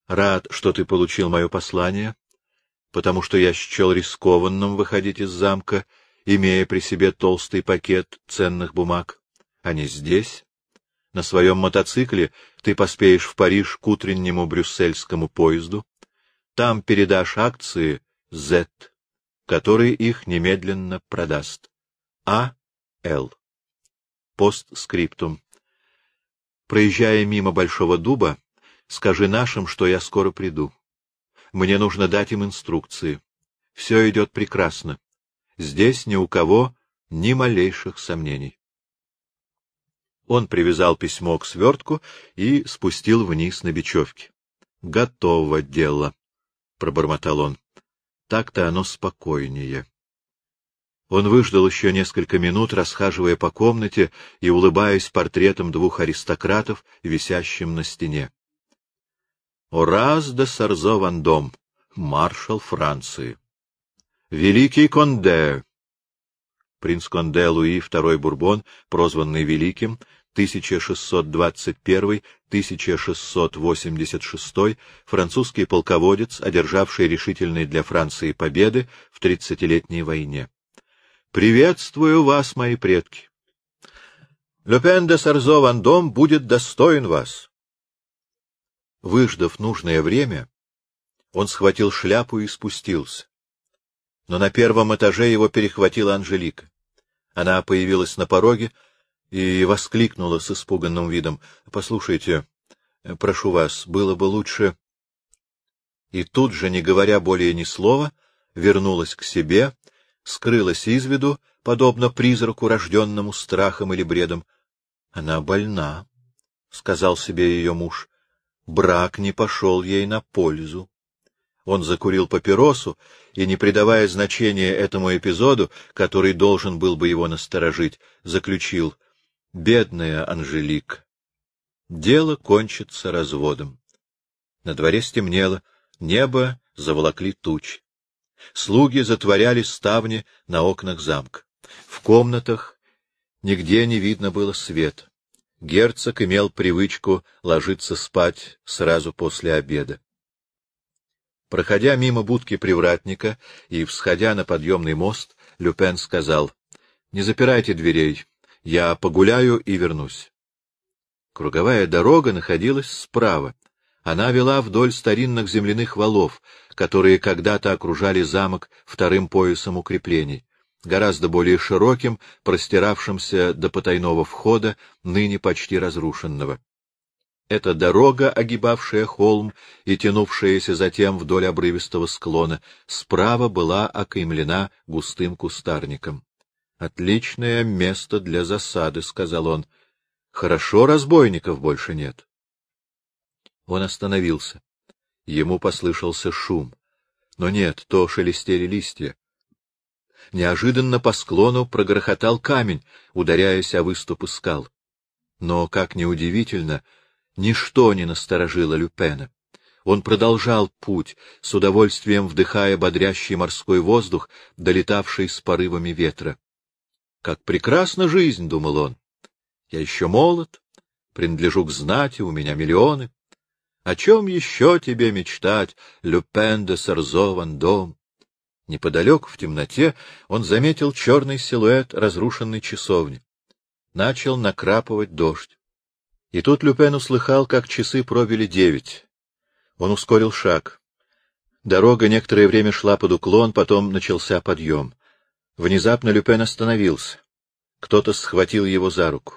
Рад, что ты получил мое послание, потому что я счел рискованным выходить из замка, имея при себе толстый пакет ценных бумаг. Они здесь. На своем мотоцикле ты поспеешь в Париж к утреннему брюссельскому поезду. Там передашь акции Z, который их немедленно продаст. А. Л. Постскриптум. Проезжая мимо Большого Дуба, скажи нашим, что я скоро приду. Мне нужно дать им инструкции. Все идет прекрасно. Здесь ни у кого ни малейших сомнений. Он привязал письмо к свертку и спустил вниз на бечевке. — Готово дело. — пробормотал он. — Так-то оно спокойнее. Он выждал еще несколько минут, расхаживая по комнате и улыбаясь портретом двух аристократов, висящим на стене. Ораз де Сарзо Вандом, маршал Франции. Великий Конде. Принц Конде Луи II Бурбон, прозванный Великим, 1621-1686, французский полководец, одержавший решительные для Франции победы в тридцатилетней войне. «Приветствую вас, мои предки! Лепен де Сарзо Вандом будет достоин вас!» Выждав нужное время, он схватил шляпу и спустился. Но на первом этаже его перехватила Анжелика. Она появилась на пороге, и воскликнула с испуганным видом. — Послушайте, прошу вас, было бы лучше... И тут же, не говоря более ни слова, вернулась к себе, скрылась из виду, подобно призраку, рожденному страхом или бредом. — Она больна, — сказал себе ее муж. Брак не пошел ей на пользу. Он закурил папиросу и, не придавая значения этому эпизоду, который должен был бы его насторожить, заключил — Бедная Анжелик. дело кончится разводом. На дворе стемнело, небо заволокли тучи. Слуги затворяли ставни на окнах замка. В комнатах нигде не видно было света. Герцог имел привычку ложиться спать сразу после обеда. Проходя мимо будки привратника и всходя на подъемный мост, Люпен сказал, — Не запирайте дверей, я погуляю и вернусь. Круговая дорога находилась справа. Она вела вдоль старинных земляных валов, которые когда-то окружали замок вторым поясом укреплений, гораздо более широким, простиравшимся до потайного входа, ныне почти разрушенного. Эта дорога, огибавшая холм и тянувшаяся затем вдоль обрывистого склона, справа была окаймлена густым кустарником. — Отличное место для засады, — сказал он. — Хорошо, разбойников больше нет. Он остановился. Ему послышался шум. Но нет, то шелестели листья. Неожиданно по склону прогрохотал камень, ударяясь о выступы скал. Но, как ни удивительно, ничто не насторожило Люпена. Он продолжал путь, с удовольствием вдыхая бодрящий морской воздух, долетавший с порывами ветра. «Как прекрасна жизнь!» — думал он. «Я еще молод, принадлежу к знати, у меня миллионы. О чем еще тебе мечтать, Люпен де Сарзо Вандом? Неподалеку, в темноте, он заметил черный силуэт разрушенной часовни. Начал накрапывать дождь. И тут Люпен услыхал, как часы пробили девять. Он ускорил шаг. Дорога некоторое время шла под уклон, потом начался подъем. Внезапно Люпен остановился. Кто-то схватил его за руку.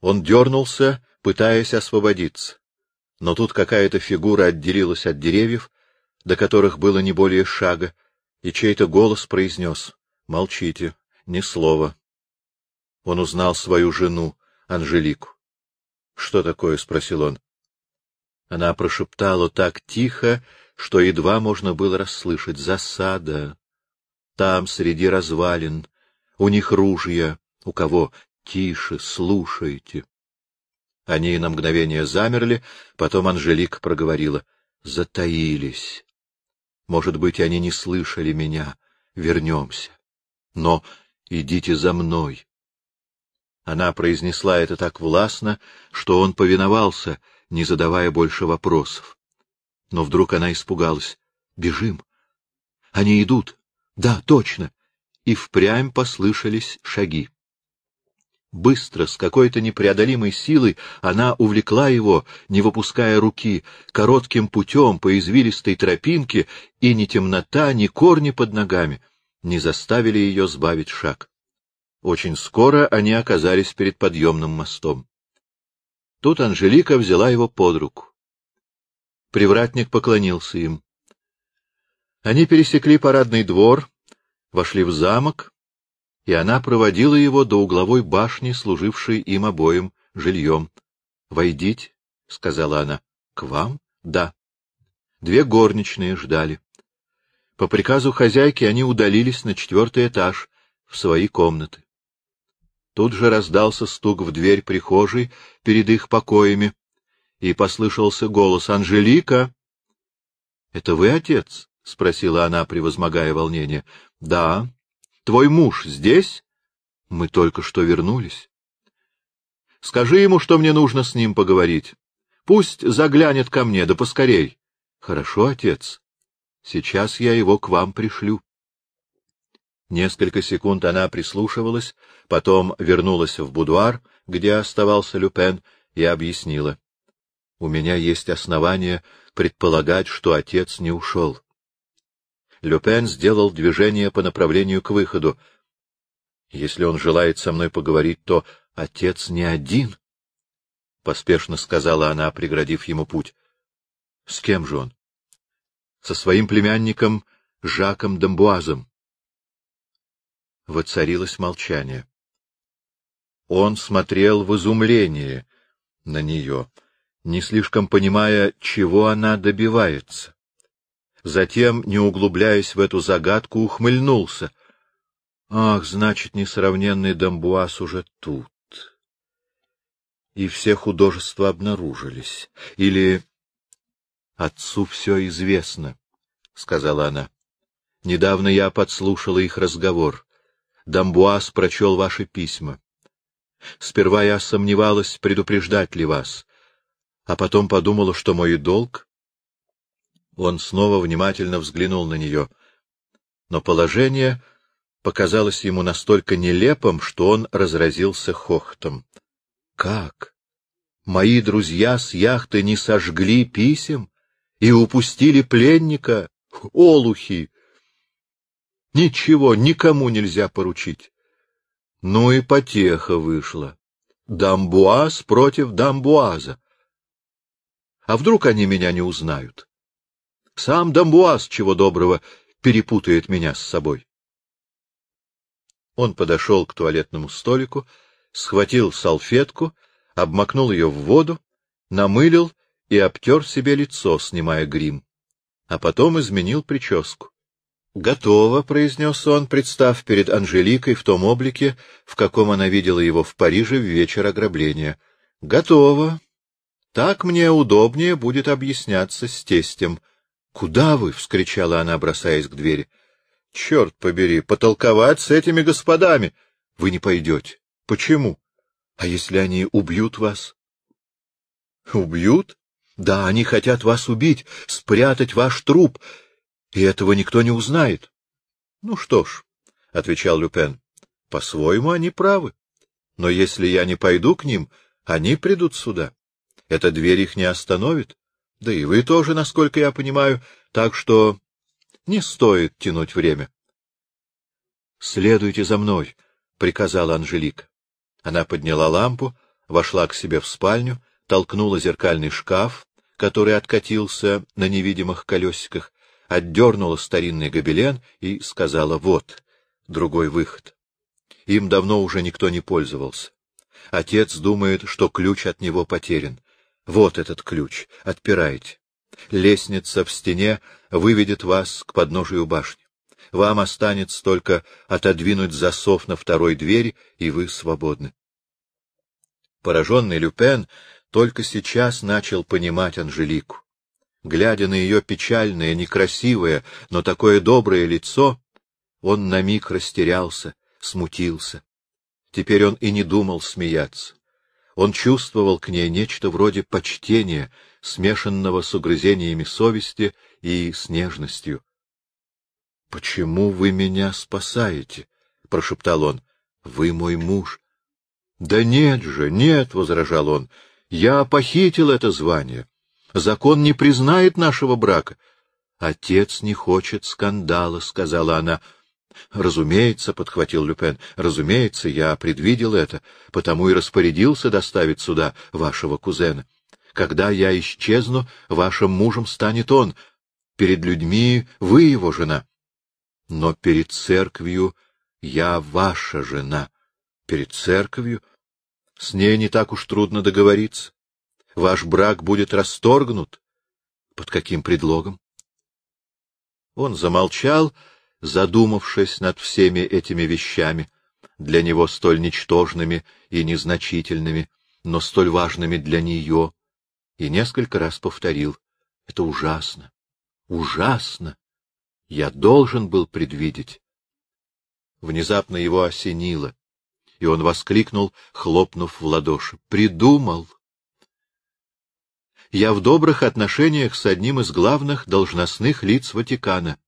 Он дернулся, пытаясь освободиться но тут какая-то фигура отделилась от деревьев, до которых было не более шага, и чей-то голос произнес «Молчите, ни слова». Он узнал свою жену, Анжелику. «Что такое?» — спросил он. Она прошептала так тихо, что едва можно было расслышать. «Засада! Там, среди развалин, у них ружья, у кого? Тише, слушайте!» Они на мгновение замерли, потом Анжелика проговорила. Затаились. Может быть, они не слышали меня. Вернемся. Но идите за мной. Она произнесла это так властно, что он повиновался, не задавая больше вопросов. Но вдруг она испугалась. — Бежим. Они идут. Да, точно. И впрямь послышались шаги. Быстро, с какой-то непреодолимой силой, она увлекла его, не выпуская руки, коротким путем по извилистой тропинке, и ни темнота, ни корни под ногами не заставили ее сбавить шаг. Очень скоро они оказались перед подъемным мостом. Тут Анжелика взяла его под руку. Привратник поклонился им. Они пересекли парадный двор, вошли в замок, и она проводила его до угловой башни, служившей им обоим жильем. — Войдите, — сказала она. — К вам? — Да. Две горничные ждали. По приказу хозяйки они удалились на четвертый этаж, в свои комнаты. Тут же раздался стук в дверь прихожей перед их покоями, и послышался голос «Анжелика!» — Это вы отец? — спросила она, превозмогая волнение. — Да, Твой муж здесь? Мы только что вернулись. Скажи ему, что мне нужно с ним поговорить. Пусть заглянет ко мне, да поскорей. Хорошо, отец. Сейчас я его к вам пришлю. Несколько секунд она прислушивалась, потом вернулась в будуар, где оставался Люпен, и объяснила. — У меня есть основания предполагать, что отец не ушел. Люпен сделал движение по направлению к выходу. — Если он желает со мной поговорить, то отец не один, — поспешно сказала она, преградив ему путь. — С кем же он? — Со своим племянником Жаком Дамбуазом. Воцарилось молчание. Он смотрел в изумлении на нее, не слишком понимая, чего она добивается. Затем, не углубляясь в эту загадку, ухмыльнулся. Ах, значит, несравненный Дамбуас уже тут. и все художества обнаружились. Или отцу все известно, — сказала она. Недавно я подслушала их разговор. Дамбуаз прочел ваши письма. Сперва я сомневалась, предупреждать ли вас, а потом подумала, что мой долг... Он снова внимательно взглянул на нее, но положение показалось ему настолько нелепым, что он разразился хохотом. — Как? Мои друзья с яхты не сожгли писем и упустили пленника? Олухи! Ничего никому нельзя поручить. Ну и потеха вышла. Дамбуаз против Дамбуаза. А вдруг они меня не узнают? Сам Дамбуаз, чего доброго, перепутает меня с собой. Он подошел к туалетному столику, схватил салфетку, обмакнул ее в воду, намылил и обтер себе лицо, снимая грим, а потом изменил прическу. «Готово», — произнес он, представ перед Анжеликой в том облике, в каком она видела его в Париже в вечер ограбления. «Готово. Так мне удобнее будет объясняться с тестем». «Куда вы?» — вскричала она, бросаясь к двери. — Черт побери, потолковать с этими господами! Вы не пойдете. Почему? А если они убьют вас? — Убьют? Да, они хотят вас убить, спрятать ваш труп, и этого никто не узнает. — Ну что ж, — отвечал Люпен, — по-своему они правы. Но если я не пойду к ним, они придут сюда. Эта дверь их не остановит. Да и вы тоже, насколько я понимаю, так что не стоит тянуть время. — Следуйте за мной, — приказала Анжелика. Она подняла лампу, вошла к себе в спальню, толкнула зеркальный шкаф, который откатился на невидимых колесиках, отдернула старинный гобелен и сказала «вот, другой выход». Им давно уже никто не пользовался. Отец думает, что ключ от него потерян. Вот этот ключ, отпирайте. Лестница в стене выведет вас к подножию башни. Вам останется только отодвинуть засов на второй двери, и вы свободны. Пораженный Люпен только сейчас начал понимать Анжелику. Глядя на ее печальное, некрасивое, но такое доброе лицо, он на миг растерялся, смутился. Теперь он и не думал смеяться. Он чувствовал к ней нечто вроде почтения, смешанного с угрызениями совести и с нежностью. — Почему вы меня спасаете? — прошептал он. — Вы мой муж. — Да нет же, нет, — возражал он, — я похитил это звание. Закон не признает нашего брака. — Отец не хочет скандала, — сказала она. — Разумеется, — подхватил Люпен, — разумеется, я предвидел это, потому и распорядился доставить сюда вашего кузена. Когда я исчезну, вашим мужем станет он. Перед людьми вы его жена. Но перед церковью я ваша жена. Перед церковью? С ней не так уж трудно договориться. Ваш брак будет расторгнут. Под каким предлогом? Он замолчал, задумавшись над всеми этими вещами, для него столь ничтожными и незначительными, но столь важными для нее, и несколько раз повторил — это ужасно, ужасно. Я должен был предвидеть. Внезапно его осенило, и он воскликнул, хлопнув в ладоши. — Придумал! Я в добрых отношениях с одним из главных должностных лиц Ватикана.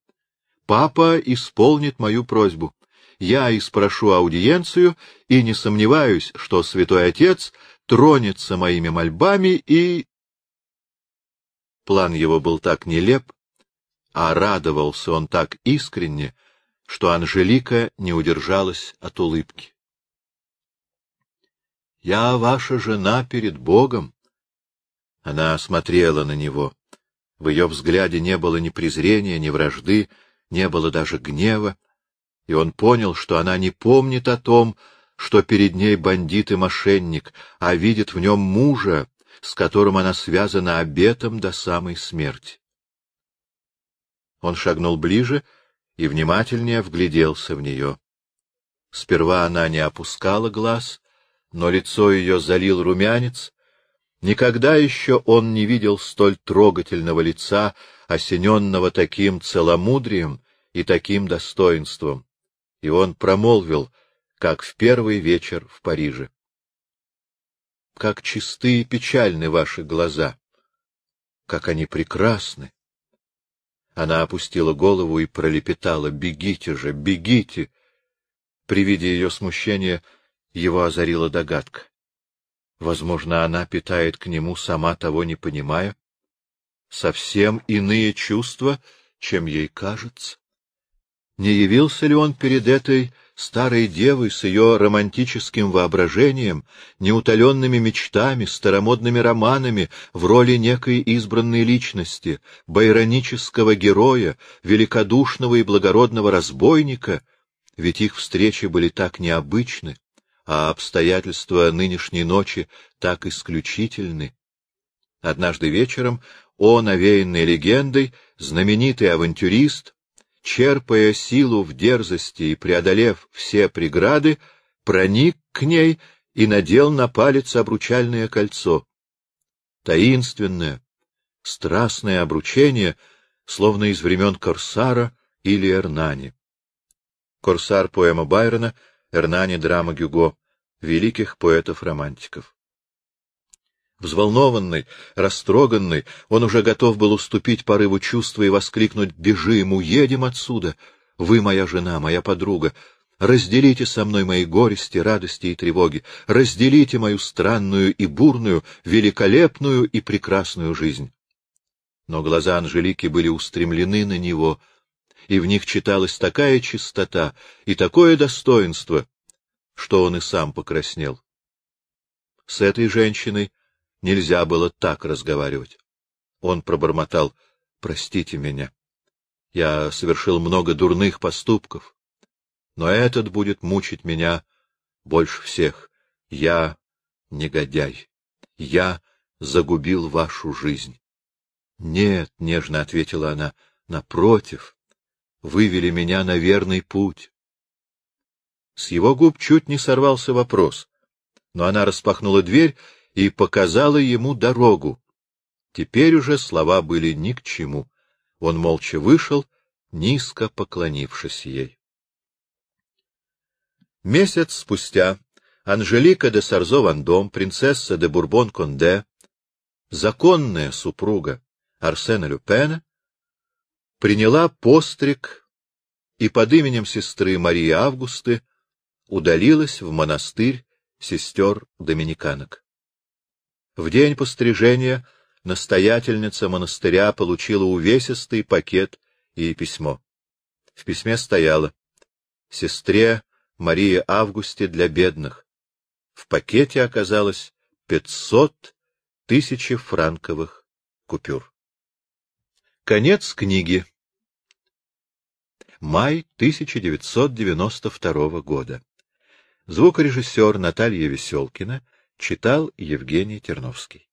Папа исполнит мою просьбу. Я и спрошу аудиенцию, и не сомневаюсь, что святой отец тронется моими мольбами и... План его был так нелеп, а радовался он так искренне, что Анжелика не удержалась от улыбки. — Я ваша жена перед Богом. Она смотрела на него. В ее взгляде не было ни презрения, ни вражды, не было даже гнева, и он понял, что она не помнит о том, что перед ней бандит и мошенник, а видит в нем мужа, с которым она связана обетом до самой смерти. Он шагнул ближе и внимательнее вгляделся в нее. Сперва она не опускала глаз, но лицо ее залил румянец. Никогда еще он не видел столь трогательного лица, осененного таким целомудрием и таким достоинством. И он промолвил, как в первый вечер в Париже. — Как чисты и печальны ваши глаза! Как они прекрасны! Она опустила голову и пролепетала. — Бегите же, бегите! При виде ее смущения его озарила догадка. Возможно, она питает к нему, сама того не понимая, совсем иные чувства, чем ей кажется. Не явился ли он перед этой старой девой с ее романтическим воображением, неутоленными мечтами, старомодными романами в роли некой избранной личности, байронического героя, великодушного и благородного разбойника, ведь их встречи были так необычны, а обстоятельства нынешней ночи так исключительны. Однажды вечером он, овеянный легендой, знаменитый авантюрист, черпая силу в дерзости и преодолев все преграды, проник к ней и надел на палец обручальное кольцо. Таинственное, страстное обручение, словно из времен Корсара или Эрнани. Корсар — поэма Байрона, Эрнани — драма Гюго, великих поэтов-романтиков. Взволнованный, растроганный, он уже готов был уступить порыву чувства и воскликнуть «Бежим, уедем отсюда! Вы моя жена, моя подруга! Разделите со мной мои горести, радости и тревоги! Разделите мою странную и бурную, великолепную и прекрасную жизнь!» Но глаза Анжелики были устремлены на него, и в них читалась такая чистота и такое достоинство, что он и сам покраснел. С этой женщиной Нельзя было так разговаривать. Он пробормотал, — Простите меня. Я совершил много дурных поступков, но этот будет мучить меня больше всех. Я негодяй. Я загубил вашу жизнь. — Нет, — нежно ответила она, — напротив, вывели меня на верный путь. С его губ чуть не сорвался вопрос, но она распахнула дверь и показала ему дорогу. Теперь уже слова были ни к чему. Он молча вышел, низко поклонившись ей. Месяц спустя Анжелика де Сарзо-Вандом, принцесса де Бурбон-Конде, законная супруга Арсена Люпена, приняла постриг и под именем сестры Марии Августы удалилась в монастырь сестер-доминиканок. В день пострижения настоятельница монастыря получила увесистый пакет и письмо. В письме стояло «Сестре Марии Августе для бедных». В пакете оказалось пятьсот тысяч франковых купюр. Конец книги. Май 1992 года. Звукорежиссер Наталья Веселкина Читал Евгений Терновский.